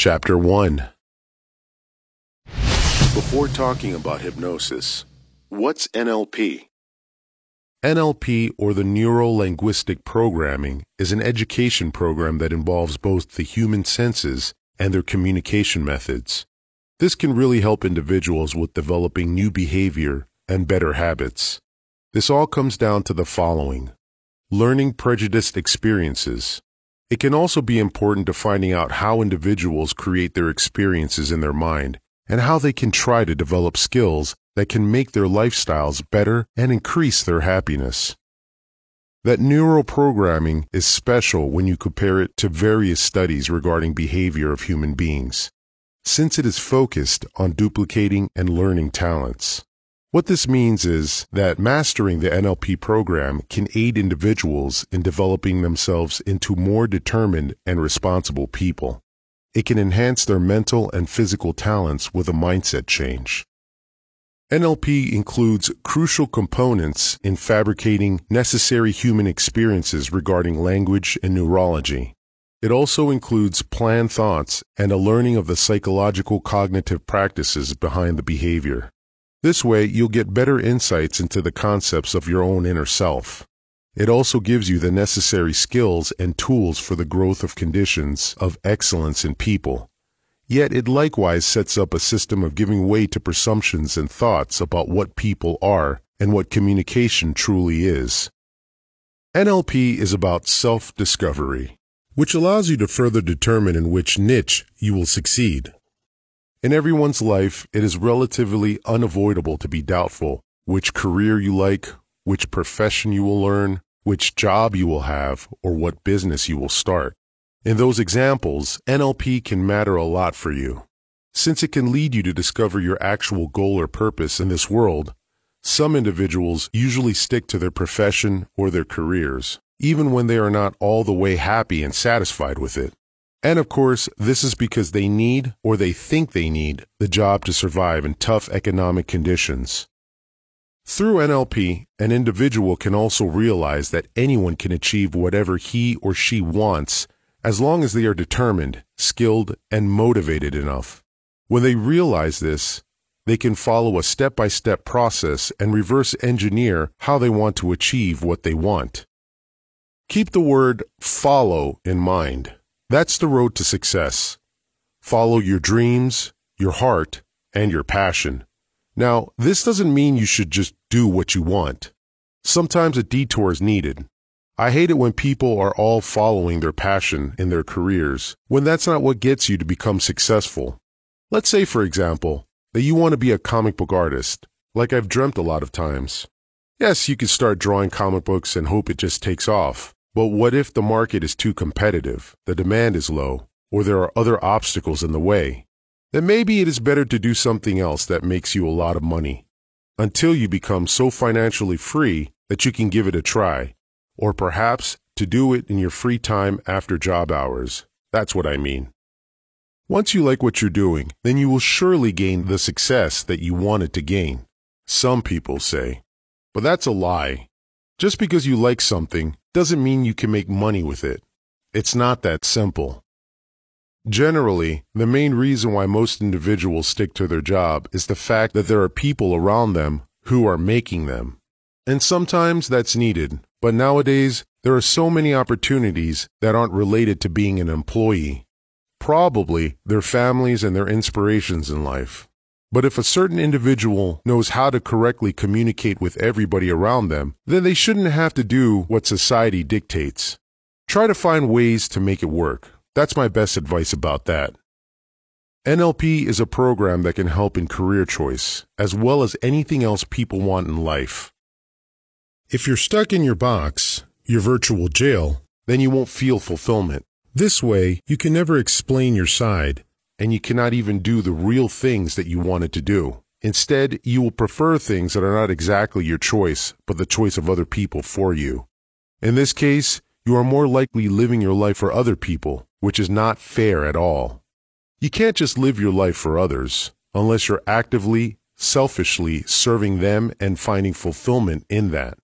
Chapter 1 Before talking about hypnosis, what's NLP? NLP, or the Neuro Linguistic Programming, is an education program that involves both the human senses and their communication methods. This can really help individuals with developing new behavior and better habits. This all comes down to the following learning prejudiced experiences. It can also be important to finding out how individuals create their experiences in their mind and how they can try to develop skills that can make their lifestyles better and increase their happiness. That neural programming is special when you compare it to various studies regarding behavior of human beings, since it is focused on duplicating and learning talents. What this means is that mastering the NLP program can aid individuals in developing themselves into more determined and responsible people. It can enhance their mental and physical talents with a mindset change. NLP includes crucial components in fabricating necessary human experiences regarding language and neurology. It also includes planned thoughts and a learning of the psychological cognitive practices behind the behavior. This way, you'll get better insights into the concepts of your own inner self. It also gives you the necessary skills and tools for the growth of conditions of excellence in people. Yet it likewise sets up a system of giving way to presumptions and thoughts about what people are and what communication truly is. NLP is about self-discovery, which allows you to further determine in which niche you will succeed. In everyone's life, it is relatively unavoidable to be doubtful which career you like, which profession you will learn, which job you will have, or what business you will start. In those examples, NLP can matter a lot for you. Since it can lead you to discover your actual goal or purpose in this world, some individuals usually stick to their profession or their careers, even when they are not all the way happy and satisfied with it. And of course, this is because they need or they think they need the job to survive in tough economic conditions. Through NLP, an individual can also realize that anyone can achieve whatever he or she wants as long as they are determined, skilled, and motivated enough. When they realize this, they can follow a step by step process and reverse engineer how they want to achieve what they want. Keep the word follow in mind. That's the road to success. Follow your dreams, your heart, and your passion. Now, this doesn't mean you should just do what you want. Sometimes a detour is needed. I hate it when people are all following their passion in their careers when that's not what gets you to become successful. Let's say, for example, that you want to be a comic book artist, like I've dreamt a lot of times. Yes, you could start drawing comic books and hope it just takes off. But what if the market is too competitive, the demand is low, or there are other obstacles in the way? Then maybe it is better to do something else that makes you a lot of money until you become so financially free that you can give it a try, or perhaps to do it in your free time after job hours. That's what I mean. Once you like what you're doing, then you will surely gain the success that you wanted to gain. Some people say. But that's a lie. Just because you like something doesn't mean you can make money with it. It's not that simple. Generally, the main reason why most individuals stick to their job is the fact that there are people around them who are making them. And sometimes that's needed, but nowadays there are so many opportunities that aren't related to being an employee. Probably their families and their inspirations in life. But if a certain individual knows how to correctly communicate with everybody around them, then they shouldn't have to do what society dictates. Try to find ways to make it work. That's my best advice about that. NLP is a program that can help in career choice, as well as anything else people want in life. If you're stuck in your box, your virtual jail, then you won't feel fulfillment. This way, you can never explain your side, and you cannot even do the real things that you wanted to do. Instead, you will prefer things that are not exactly your choice, but the choice of other people for you. In this case, you are more likely living your life for other people, which is not fair at all. You can't just live your life for others unless you're actively, selfishly serving them and finding fulfillment in that.